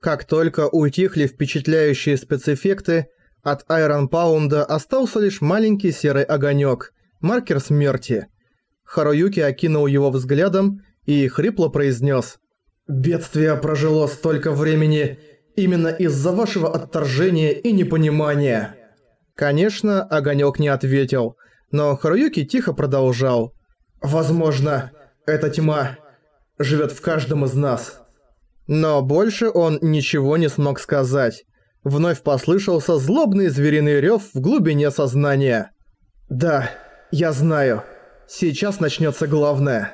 Как только утихли впечатляющие спецэффекты, от Айрон Паунда остался лишь маленький серый огонек, маркер смерти. Харуюки окинул его взглядом и хрипло произнес: «Бедствие прожило столько времени именно из-за вашего отторжения и непонимания». Конечно, огонек не ответил, но Харуюки тихо продолжал. «Возможно, эта тьма живет в каждом из нас». Но больше он ничего не смог сказать. Вновь послышался злобный звериный рев в глубине сознания. «Да, я знаю. Сейчас начнется главное».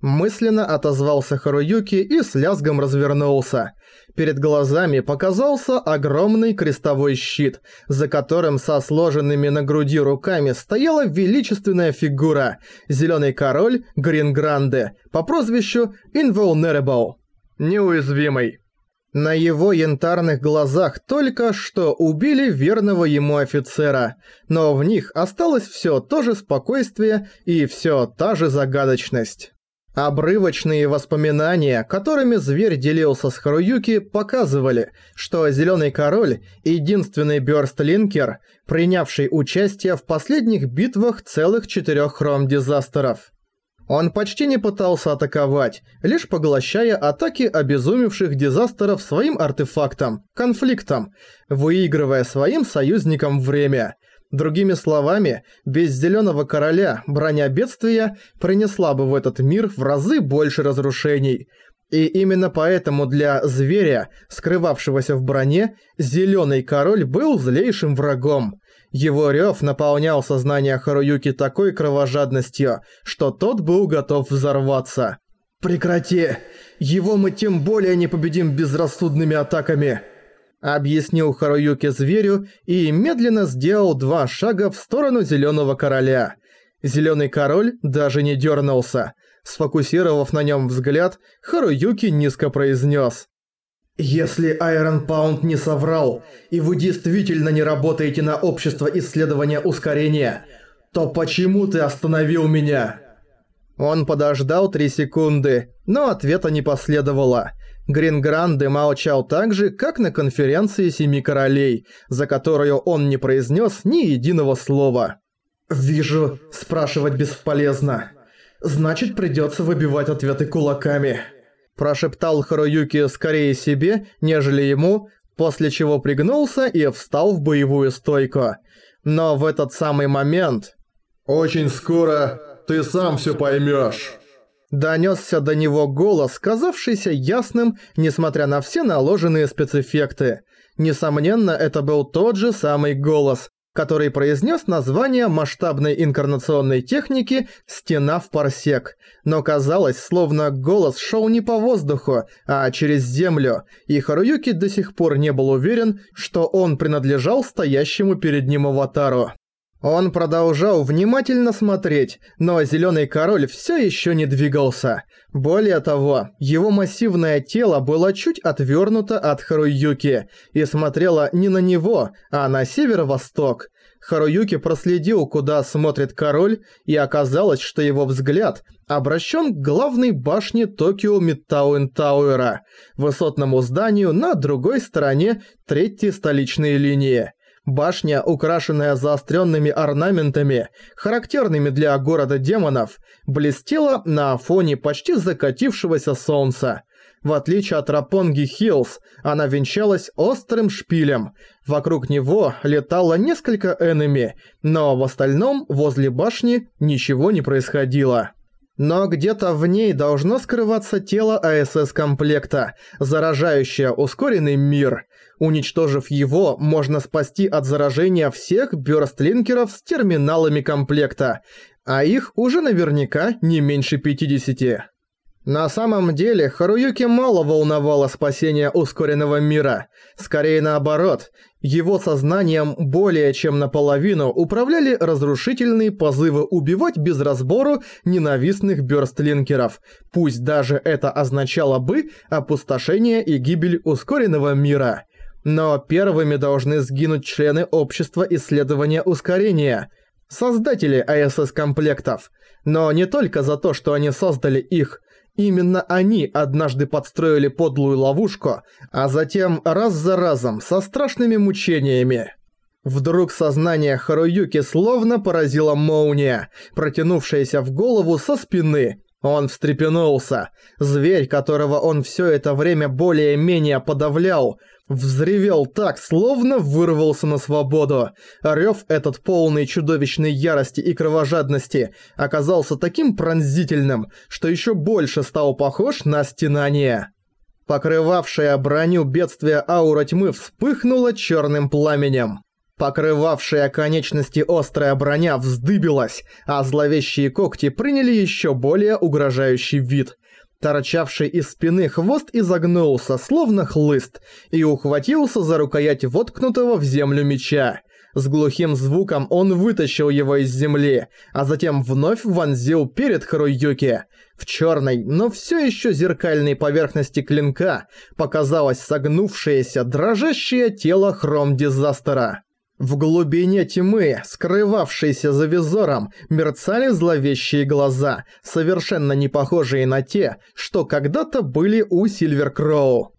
Мысленно отозвался Харуюки и с лязгом развернулся. Перед глазами показался огромный крестовой щит, за которым со сложенными на груди руками стояла величественная фигура – зеленый король Грингранде по прозвищу Invulnerable. Неуязвимый. На его янтарных глазах только что убили верного ему офицера, но в них осталось все то же спокойствие и все та же загадочность. Обрывочные воспоминания, которыми зверь делился с Харуюки, показывали, что Зелёный Король – единственный бёрстлинкер, принявший участие в последних битвах целых четырёх хром-дизастеров. Он почти не пытался атаковать, лишь поглощая атаки обезумевших дизастеров своим артефактом, конфликтом, выигрывая своим союзникам время – Другими словами, без Зелёного Короля броня бедствия принесла бы в этот мир в разы больше разрушений. И именно поэтому для зверя, скрывавшегося в броне, Зелёный Король был злейшим врагом. Его рёв наполнял сознание Харуюки такой кровожадностью, что тот был готов взорваться. «Прекрати! Его мы тем более не победим безрассудными атаками!» Объяснил Харуюки зверю и медленно сделал два шага в сторону Зелёного Короля. Зелёный Король даже не дернулся. Сфокусировав на нем взгляд, Харуюки низко произнес: «Если Айрон Паунд не соврал, и вы действительно не работаете на общество исследования ускорения, то почему ты остановил меня?» Он подождал три секунды, но ответа не последовало. Грингранде молчал так же, как на конференции Семи Королей, за которую он не произнес ни единого слова. «Вижу, спрашивать бесполезно. Значит, придется выбивать ответы кулаками», – прошептал Харуюки скорее себе, нежели ему, после чего пригнулся и встал в боевую стойку. Но в этот самый момент... «Очень скоро ты сам все поймешь. Донесся до него голос, казавшийся ясным, несмотря на все наложенные спецэффекты. Несомненно, это был тот же самый голос, который произнес название масштабной инкарнационной техники «Стена в парсек». Но казалось, словно голос шел не по воздуху, а через землю, и Харуюки до сих пор не был уверен, что он принадлежал стоящему перед ним аватару. Он продолжал внимательно смотреть, но Зелёный Король всё ещё не двигался. Более того, его массивное тело было чуть отвёрнуто от Харуюки и смотрело не на него, а на северо-восток. Харуюки проследил, куда смотрит король, и оказалось, что его взгляд обращен к главной башне Токио Мидтауэн Тауэра, высотному зданию на другой стороне третьей столичной линии. Башня, украшенная заостренными орнаментами, характерными для города демонов, блестела на фоне почти закатившегося солнца. В отличие от Рапонги Хиллз, она венчалась острым шпилем. Вокруг него летало несколько энеми, но в остальном возле башни ничего не происходило. Но где-то в ней должно скрываться тело АСС-комплекта, заражающее ускоренный мир. Уничтожив его, можно спасти от заражения всех бёрстлинкеров с терминалами комплекта, а их уже наверняка не меньше 50. На самом деле, Харуюки мало волновало спасение ускоренного мира. Скорее наоборот, его сознанием более чем наполовину управляли разрушительные позывы убивать без разбору ненавистных бёрстлинкеров, пусть даже это означало бы опустошение и гибель ускоренного мира. Но первыми должны сгинуть члены общества исследования ускорения – создатели АСС-комплектов, но не только за то, что они создали их, Именно они однажды подстроили подлую ловушку, а затем раз за разом со страшными мучениями. Вдруг сознание Харуюки словно поразила молния, протянувшаяся в голову со спины. Он встрепенулся. Зверь, которого он все это время более-менее подавлял, взревел так, словно вырвался на свободу. Рёв этот полный чудовищной ярости и кровожадности оказался таким пронзительным, что еще больше стал похож на стенание. Покрывавшая броню бедствия аура тьмы вспыхнула черным пламенем. Покрывавшая конечности острая броня вздыбилась, а зловещие когти приняли еще более угрожающий вид. Торчавший из спины хвост изогнулся, словно хлыст, и ухватился за рукоять воткнутого в землю меча. С глухим звуком он вытащил его из земли, а затем вновь вонзил перед Харуюки. В черной, но все еще зеркальной поверхности клинка показалось согнувшееся, дрожащее тело Хром-Дизастера. В глубине тьмы, скрывавшейся за визором, мерцали зловещие глаза, совершенно не похожие на те, что когда-то были у Сильверкроу.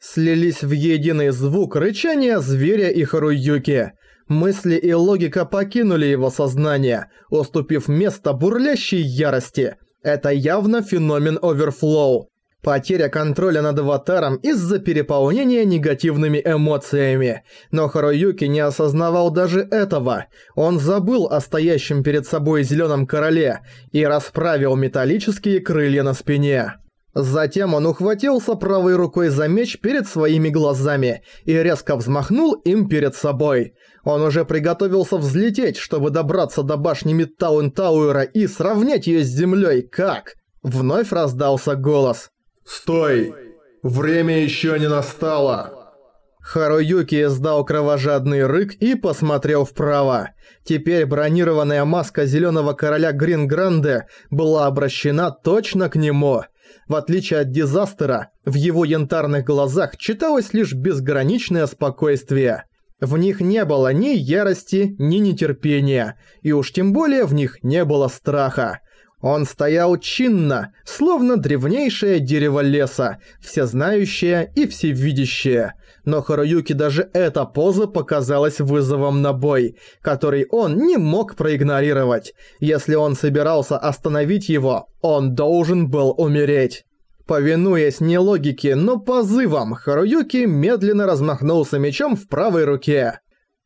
Слились в единый звук рычания зверя и Харуюки. Мысли и логика покинули его сознание, уступив место бурлящей ярости. Это явно феномен оверфлоу. Потеря контроля над аватаром из-за переполнения негативными эмоциями. Но Харуюки не осознавал даже этого. Он забыл о стоящем перед собой зеленом короле и расправил металлические крылья на спине. Затем он ухватился правой рукой за меч перед своими глазами и резко взмахнул им перед собой. Он уже приготовился взлететь, чтобы добраться до башни Мидтаун Тауэра и сравнять ее с землей. Как? Вновь раздался голос. «Стой! Время еще не настало!» Харуюки издал кровожадный рык и посмотрел вправо. Теперь бронированная маска Зеленого Короля Грингранде была обращена точно к нему. В отличие от Дизастера, в его янтарных глазах читалось лишь безграничное спокойствие. В них не было ни ярости, ни нетерпения, и уж тем более в них не было страха. Он стоял чинно, словно древнейшее дерево леса, всезнающее и всевидящее. Но Харуюки даже эта поза показалась вызовом на бой, который он не мог проигнорировать. Если он собирался остановить его, он должен был умереть. Повинуясь не логике, но позывам, Харуюки медленно размахнулся мечом в правой руке.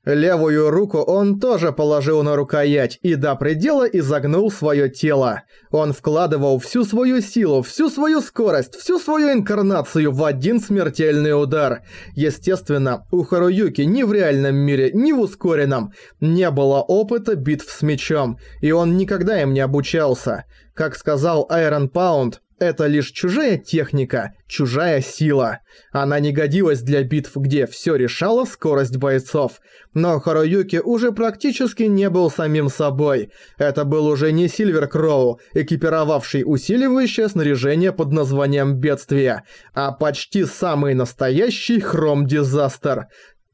Левую руку он тоже положил на рукоять и до предела изогнул свое тело. Он вкладывал всю свою силу, всю свою скорость, всю свою инкарнацию в один смертельный удар. Естественно, у Харуюки ни в реальном мире, ни в ускоренном не было опыта битв с мечом, и он никогда им не обучался. Как сказал Айрон Паунд, это лишь чужая техника, чужая сила. Она не годилась для битв, где все решала скорость бойцов. Но Харуюки уже практически не был самим собой. Это был уже не Сильвер Кроу, экипировавший усиливающее снаряжение под названием «Бедствие», а почти самый настоящий Хром Дизастер.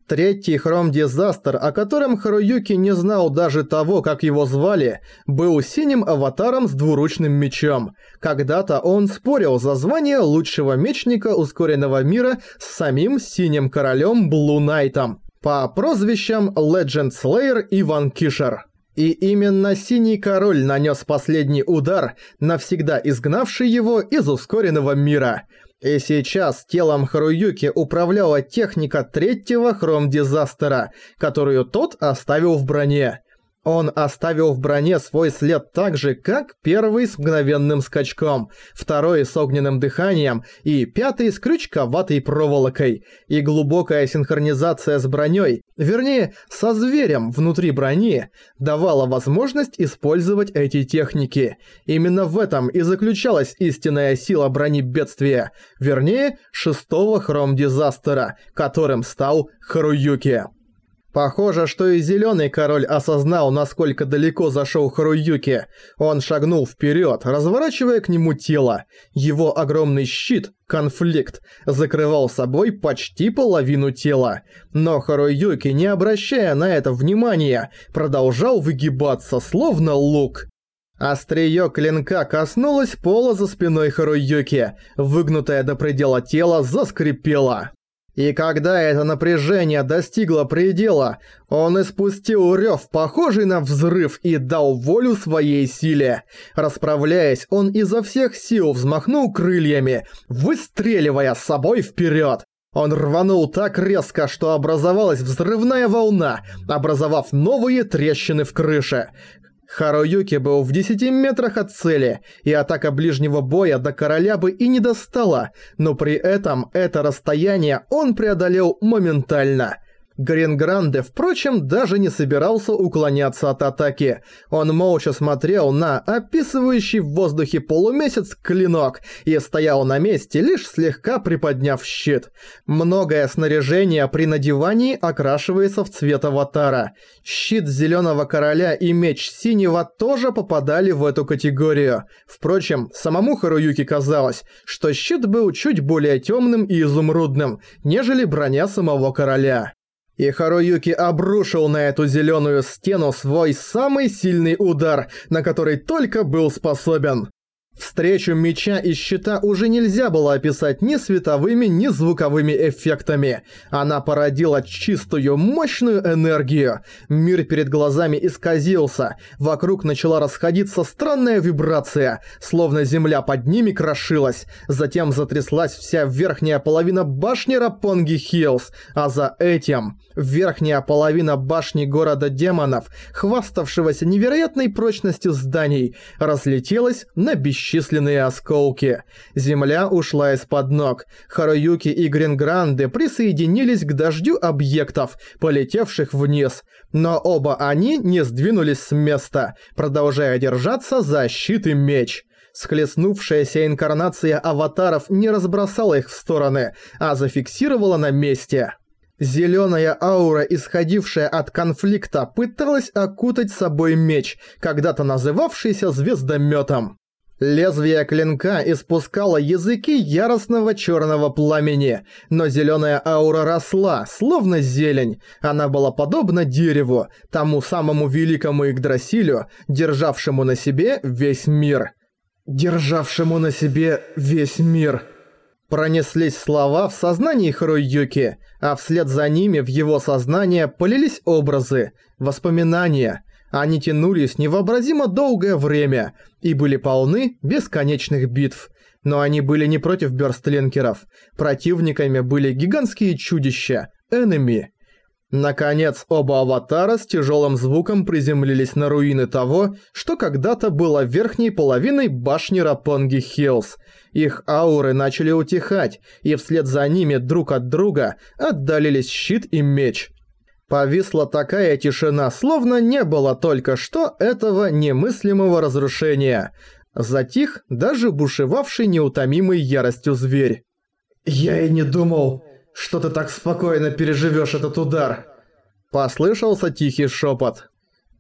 Третий Хром Дизастер, о котором Харуюки не знал даже того, как его звали, был синим аватаром с двуручным мечом. Когда-то он спорил за звание лучшего мечника ускоренного мира с самим синим королем Блу Найтом по прозвищам Legend Slayer и Ван Кишер. И именно Синий Король нанес последний удар, навсегда изгнавший его из ускоренного мира – и сейчас телом Харуюки управляла техника третьего хром-дизастера, которую тот оставил в броне. Он оставил в броне свой след так же, как первый с мгновенным скачком, второй с огненным дыханием и пятый с крючковатой проволокой. И глубокая синхронизация с броней, вернее, со зверем внутри брони, давала возможность использовать эти техники. Именно в этом и заключалась истинная сила брони бедствия, вернее, шестого хром-дизастера, которым стал Харуюки. Похоже, что и Зелёный Король осознал, насколько далеко зашёл Харуюки. Он шагнул вперёд, разворачивая к нему тело. Его огромный щит, конфликт, закрывал собой почти половину тела. Но Харуюки, не обращая на это внимания, продолжал выгибаться, словно лук. Остриё клинка коснулось пола за спиной Харуюки, выгнутое до предела тело заскрипело. И когда это напряжение достигло предела, он испустил рёв, похожий на взрыв, и дал волю своей силе. Расправляясь, он изо всех сил взмахнул крыльями, выстреливая с собой вперёд. Он рванул так резко, что образовалась взрывная волна, образовав новые трещины в крыше. Харуюки был в 10 метрах от цели, и атака ближнего боя до короля бы и не достала, но при этом это расстояние он преодолел моментально – Грингранде, впрочем, даже не собирался уклоняться от атаки. Он молча смотрел на описывающий в воздухе полумесяц клинок и стоял на месте, лишь слегка приподняв щит. Многое снаряжение при надевании окрашивается в цвет аватара. Щит Зеленого Короля и меч Синего тоже попадали в эту категорию. Впрочем, самому Харуюки казалось, что щит был чуть более темным и изумрудным, нежели броня самого короля. И Харуюки обрушил на эту зеленую стену свой самый сильный удар, на который только был способен. Встречу меча и щита уже нельзя было описать ни световыми, ни звуковыми эффектами. Она породила чистую, мощную энергию. Мир перед глазами исказился. Вокруг начала расходиться странная вибрация, словно земля под ними крошилась. Затем затряслась вся верхняя половина башни Рапонги Хиллз, а за этим верхняя половина башни города демонов, хваставшегося невероятной прочностью зданий, разлетелась на бесчисленные бесчисленные осколки. Земля ушла из-под ног. Харуюки и Грингранды присоединились к дождю объектов, полетевших вниз. Но оба они не сдвинулись с места, продолжая держаться за щит и меч. Схлестнувшаяся инкарнация аватаров не разбросала их в стороны, а зафиксировала на месте. Зелёная аура, исходившая от конфликта, пыталась окутать собой меч, когда-то называвшийся звездомётом. Лезвие клинка испускало языки яростного черного пламени, но зеленая аура росла, словно зелень. Она была подобна дереву, тому самому великому Игдрасилю, державшему на себе весь мир. Державшему на себе весь мир. Пронеслись слова в сознании Харуюки, а вслед за ними в его сознание полились образы, воспоминания – они тянулись невообразимо долгое время и были полны бесконечных битв. Но они были не против бёрстлинкеров. Противниками были гигантские чудища, энеми. Наконец, оба аватара с тяжелым звуком приземлились на руины того, что когда-то было верхней половиной башни Рапонги Хиллз. Их ауры начали утихать, и вслед за ними друг от друга отдалились щит и меч – Повисла такая тишина, словно не было только что этого немыслимого разрушения. Затих даже бушевавший неутомимой яростью зверь. «Я и не думал, что ты так спокойно переживешь этот удар!» Послышался тихий шепот.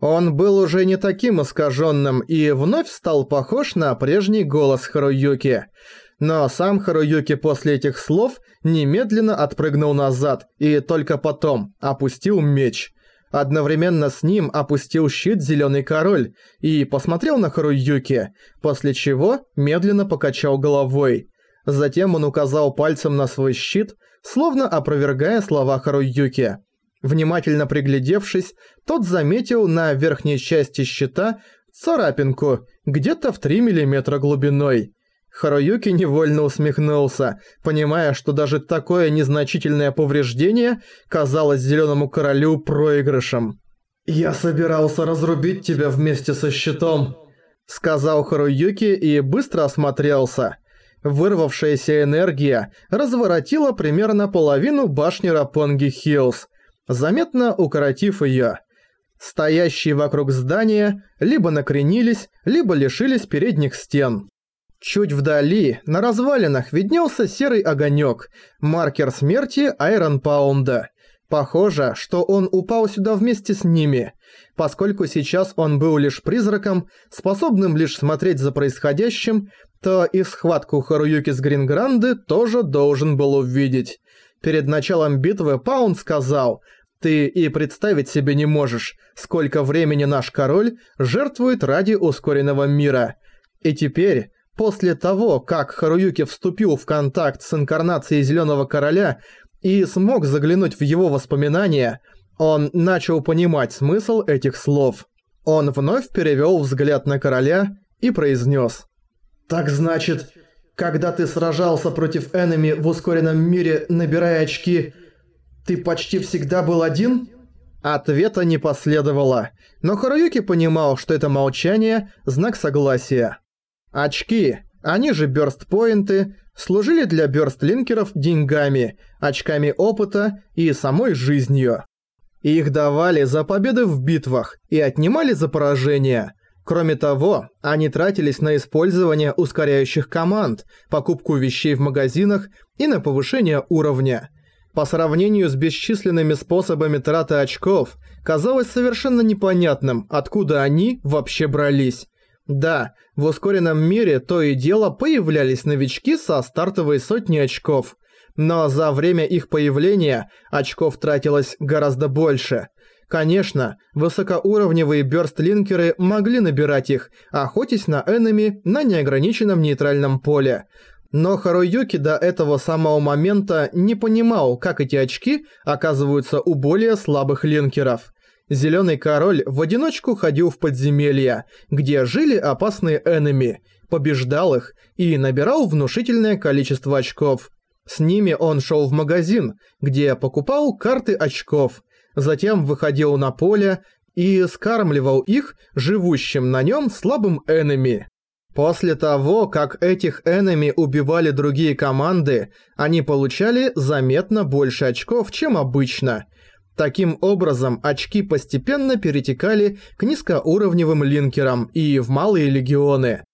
Он был уже не таким искаженным и вновь стал похож на прежний голос Харуюки – но сам Харуюки после этих слов немедленно отпрыгнул назад и только потом опустил меч. Одновременно с ним опустил щит Зелёный Король и посмотрел на Харуюки, после чего медленно покачал головой. Затем он указал пальцем на свой щит, словно опровергая слова Харуюки. Внимательно приглядевшись, тот заметил на верхней части щита царапинку, где-то в 3 мм глубиной. Харуюки невольно усмехнулся, понимая, что даже такое незначительное повреждение казалось Зеленому Королю проигрышем. «Я собирался разрубить тебя вместе со щитом», — сказал Харуюки и быстро осмотрелся. Вырвавшаяся энергия разворотила примерно половину башни Рапонги Хиллз, заметно укоротив её. Стоящие вокруг здания либо накренились, либо лишились передних стен. Чуть вдали, на развалинах, виднелся серый огонек, маркер смерти Айрон Паунда. Похоже, что он упал сюда вместе с ними, поскольку сейчас он был лишь призраком, способным лишь смотреть за происходящим, то и схватку Харуюки с Грингранды тоже должен был увидеть. Перед началом битвы Паунд сказал Ты и представить себе не можешь, сколько времени наш король жертвует ради ускоренного мира. И теперь, после того, как Харуюки вступил в контакт с инкарнацией Зелёного Короля и смог заглянуть в его воспоминания, он начал понимать смысл этих слов. Он вновь перевёл взгляд на короля и произнес: «Так значит, когда ты сражался против энеми в ускоренном мире, набирая очки, ты почти всегда был один?» Ответа не последовало, но Харуюки понимал, что это молчание – знак согласия. Очки, они же бёрст-поинты, служили для бёрст-линкеров деньгами, очками опыта и самой жизнью. Их давали за победы в битвах и отнимали за поражения. Кроме того, они тратились на использование ускоряющих команд, покупку вещей в магазинах и на повышение уровня. По сравнению с бесчисленными способами траты очков, казалось совершенно непонятным, откуда они вообще брались. Да, в ускоренном мире то и дело появлялись новички со стартовой сотни очков, но за время их появления очков тратилось гораздо больше – Конечно, высокоуровневые бёрстлинкеры могли набирать их, охотясь на энеми на неограниченном нейтральном поле. Но Харуюки до этого самого момента не понимал, как эти очки оказываются у более слабых линкеров. Зелёный король в одиночку ходил в подземелья, где жили опасные энеми, побеждал их и набирал внушительное количество очков. С ними он шел в магазин, где покупал карты очков – затем выходил на поле и скармливал их живущим на нем слабым энеми. После того, как этих энеми убивали другие команды, они получали заметно больше очков, чем обычно. Таким образом, очки постепенно перетекали к низкоуровневым линкерам и в малые легионы.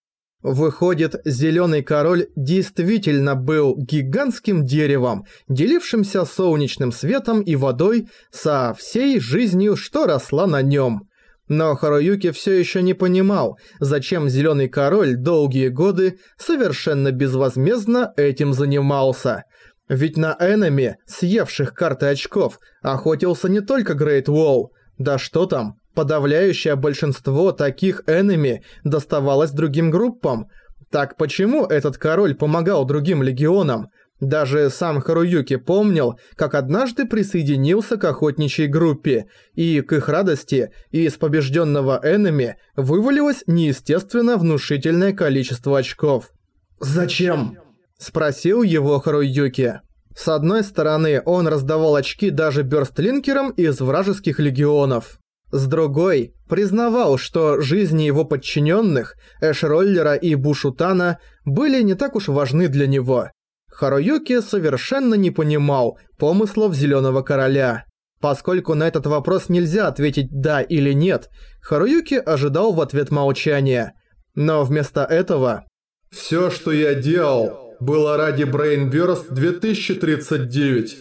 Выходит, Зеленый Король действительно был гигантским деревом, делившимся солнечным светом и водой со всей жизнью, что росла на нем. Но Харуюки все еще не понимал, зачем Зеленый Король долгие годы совершенно безвозмездно этим занимался. Ведь на энеми, съевших карты очков, охотился не только Грейт Уолл, да что там, Подавляющее большинство таких энеми доставалось другим группам. Так почему этот король помогал другим легионам? Даже сам Харуюки помнил, как однажды присоединился к охотничьей группе, и к их радости из побежденного энеми вывалилось неестественно внушительное количество очков. «Зачем?» – спросил его Харуюки. С одной стороны, он раздавал очки даже бёрстлинкерам из вражеских легионов. С другой, признавал, что жизни его подчиненных, Эшроллера и Бушутана, были не так уж важны для него. Харуюки совершенно не понимал помыслов Зеленого Короля. Поскольку на этот вопрос нельзя ответить «да» или «нет», Харуюки ожидал в ответ молчания. Но вместо этого... «Всё, что я делал, было ради Brainburst 2039.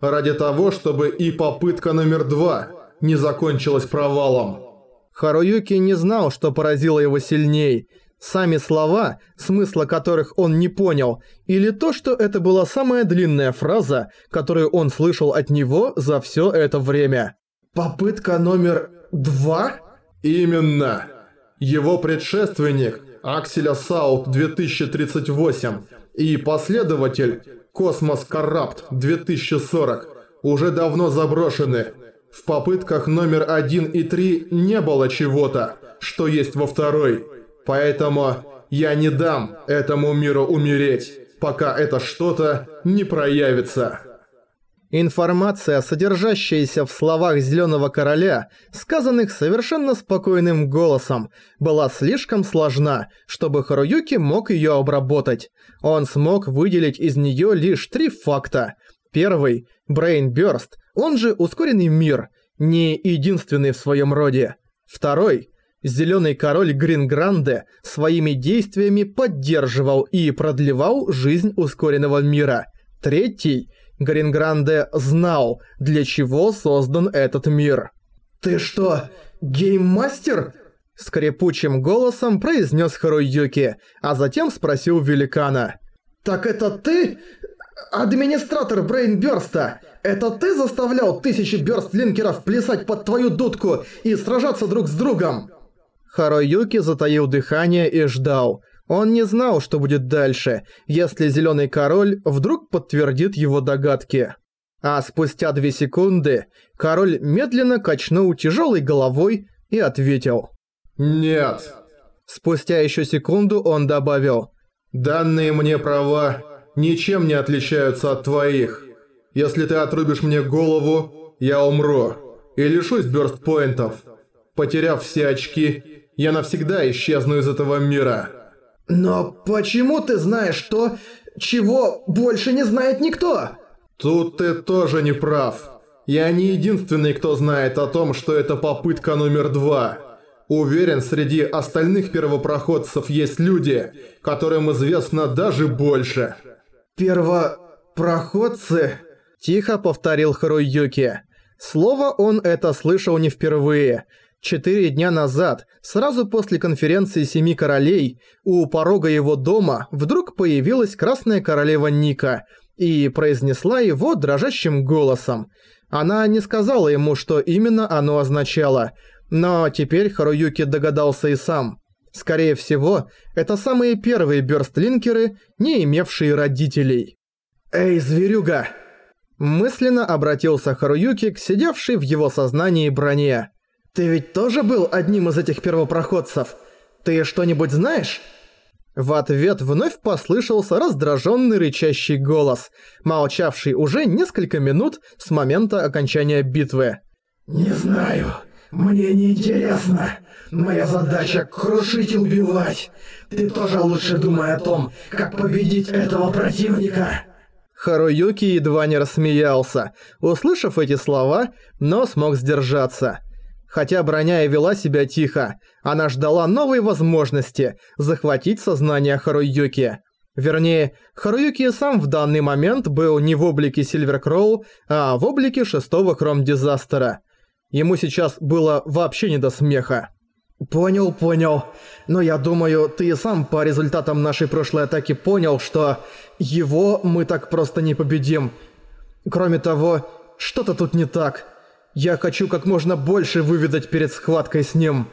Ради того, чтобы и попытка номер два не закончилось провалом. Харуюки не знал, что поразило его сильней. Сами слова, смысла которых он не понял, или то, что это была самая длинная фраза, которую он слышал от него за все это время. «Попытка номер два?» «Именно. Его предшественник, Accel Assault 2038, и последователь, Cosmos Corrupt 2040, уже давно заброшены, в попытках номер один и три не было чего-то, что есть во второй. Поэтому я не дам этому миру умереть, пока это что-то не проявится. Информация, содержащаяся в словах Зеленого Короля, сказанных совершенно спокойным голосом, была слишком сложна, чтобы Харуюки мог ее обработать. Он смог выделить из нее лишь три факта. Первый – Burst, он же ускоренный мир, не единственный в своем роде. Второй – Зеленый король Грингранде своими действиями поддерживал и продлевал жизнь ускоренного мира. Третий – Грингранде знал, для чего создан этот мир. «Ты что, гейммастер?» Скрипучим голосом произнес Харуюки, а затем спросил великана. «Так это ты? Администратор Брейнбёрста, это ты заставлял тысячи бёрстлинкеров плясать под твою дудку и сражаться друг с другом?» Харуюки затаил дыхание и ждал. Он не знал, что будет дальше, если Зелёный Король вдруг подтвердит его догадки. А спустя две секунды король медленно качнул тяжелой головой и ответил. «Нет». Спустя еще секунду он добавил. «Данные мне права ничем не отличаются от твоих. Если ты отрубишь мне голову, я умру и лишусь бёрстпоинтов. Потеряв все очки, я навсегда исчезну из этого мира». «Но почему ты знаешь то, чего больше не знает никто?» «Тут ты тоже не прав. Я не единственный, кто знает о том, что это попытка номер два. Уверен, среди остальных первопроходцев есть люди, которым известно даже больше». «Первопроходцы?» – тихо повторил Харуюки. Слово он это слышал не впервые. Четыре дня назад, сразу после конференции Семи Королей, у порога его дома вдруг появилась Красная Королева Ника и произнесла его дрожащим голосом. Она не сказала ему, что именно оно означало, но теперь Харуюки догадался и сам – Скорее всего, это самые первые бёрстлинкеры, не имевшие родителей. «Эй, зверюга!» Мысленно обратился Харуюки к сидевшей в его сознании броне. «Ты ведь тоже был одним из этих первопроходцев? Ты что-нибудь знаешь?» В ответ вновь послышался раздраженный рычащий голос, молчавший уже несколько минут с момента окончания битвы. «Не знаю. Мне не интересно. Моя задача — крушить и убивать. Ты тоже лучше думай о том, как победить этого противника». Харуюки едва не рассмеялся, услышав эти слова, но смог сдержаться. Хотя броня и вела себя тихо, она ждала новой возможности захватить сознание Харуюки. Вернее, Харуюки сам в данный момент был не в облике Сильвер Кроу, а в облике шестого Хром Дизастера. Ему сейчас было вообще не до смеха. «Понял, понял. Но я думаю, ты и сам по результатам нашей прошлой атаки понял, что его мы так просто не победим. Кроме того, что-то тут не так. Я хочу как можно больше выведать перед схваткой с ним».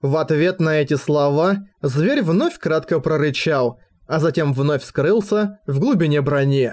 В ответ на эти слова зверь вновь кратко прорычал, а затем вновь скрылся в глубине брони.